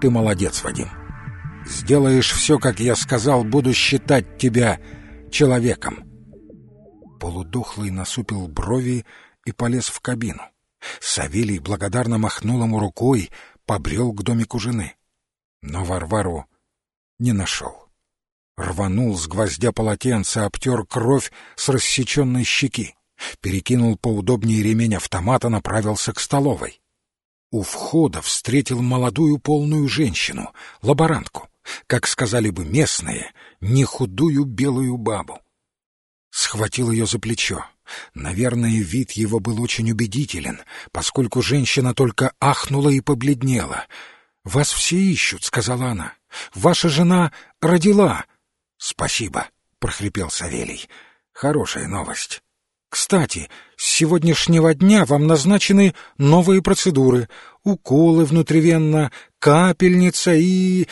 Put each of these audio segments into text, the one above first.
Ты молодец, Вадим. Сделаешь все, как я сказал, буду считать тебя человеком. Полудохлый насупил брови и полез в кабину. Савелий благодарно махнул ему рукой, побрел к домику жены. Но Варвару не нашел. Рванул с гвоздя полотенце, обтер кровь с рассеченной щеки, перекинул поудобнее ремень автомата, направился к столовой. У входа встретил молодую полную женщину, лаборантку, как сказали бы местные, не худую белую бабу. Схватил ее за плечо. Наверное, вид его был очень убедителен, поскольку женщина только ахнула и побледнела. «Вас все ищут», — сказала она. «Ваша жена родила». «Спасибо», — прохрипел Савелий. «Хорошая новость». Кстати, с сегодняшнего дня вам назначены новые процедуры. Уколы внутривенно, капельница и...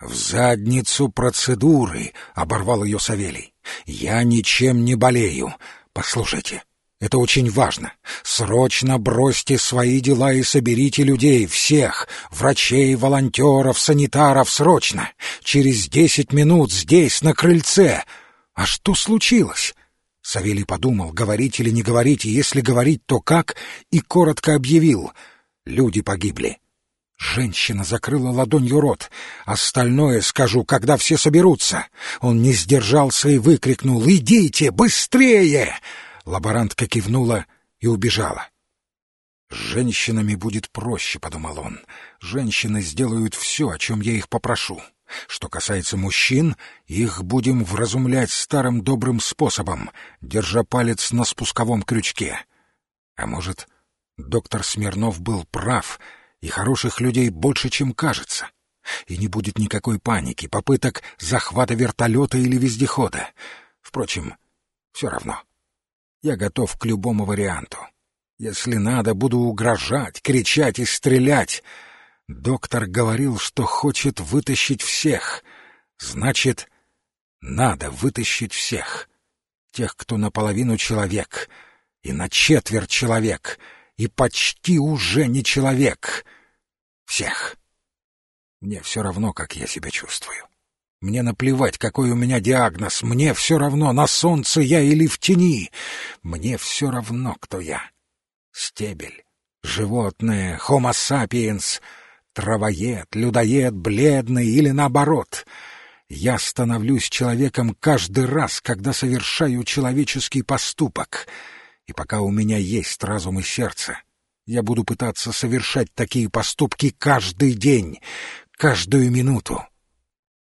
«В задницу процедуры!» — оборвал ее Савелий. «Я ничем не болею. Послушайте, это очень важно. Срочно бросьте свои дела и соберите людей, всех, врачей, волонтеров, санитаров, срочно. Через десять минут здесь, на крыльце. А что случилось?» Савелий подумал, говорить или не говорить, и если говорить, то как, и коротко объявил. Люди погибли. Женщина закрыла ладонью рот. Остальное скажу, когда все соберутся. Он не сдержался и выкрикнул «Идите, быстрее!» Лаборантка кивнула и убежала. «С женщинами будет проще», — подумал он. «Женщины сделают все, о чем я их попрошу. Что касается мужчин, их будем вразумлять старым добрым способом, держа палец на спусковом крючке. А может, доктор Смирнов был прав, и хороших людей больше, чем кажется. И не будет никакой паники, попыток захвата вертолета или вездехода. Впрочем, все равно. Я готов к любому варианту. Если надо, буду угрожать, кричать и стрелять. Доктор говорил, что хочет вытащить всех. Значит, надо вытащить всех. Тех, кто наполовину человек, и на четверть человек, и почти уже не человек. Всех. Мне все равно, как я себя чувствую. Мне наплевать, какой у меня диагноз. Мне все равно, на солнце я или в тени. Мне все равно, кто я. Стебель, животное, homo sapiens — травоед, людоед, бледный или наоборот. Я становлюсь человеком каждый раз, когда совершаю человеческий поступок. И пока у меня есть разум и сердце, я буду пытаться совершать такие поступки каждый день, каждую минуту.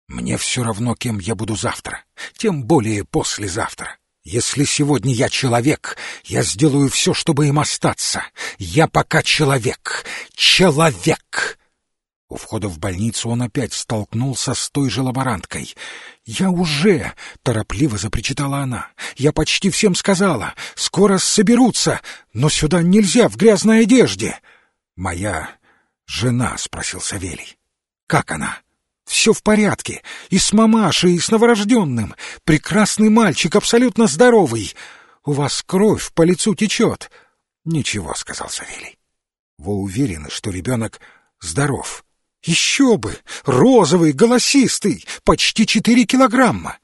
Мне все равно, кем я буду завтра, тем более послезавтра. Если сегодня я человек, я сделаю все, чтобы им остаться. Я пока человек. Человек!» У входа в больницу он опять столкнулся с той же лаборанткой. «Я уже!» — торопливо запричитала она. «Я почти всем сказала. Скоро соберутся, но сюда нельзя в грязной одежде». «Моя жена?» — спросил Савелий. «Как она?» «Все в порядке. И с мамашей, и с новорожденным. Прекрасный мальчик, абсолютно здоровый. У вас кровь по лицу течет». «Ничего», — сказал Савелий. «Вы уверены, что ребенок здоров?» Еще бы! Розовый, голосистый, почти четыре килограмма.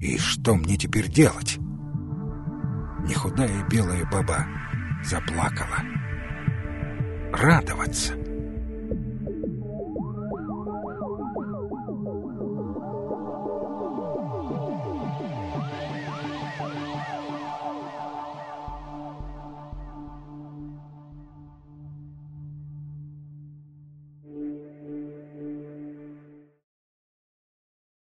И что мне теперь делать? Нехудая белая баба заплакала. Радоваться —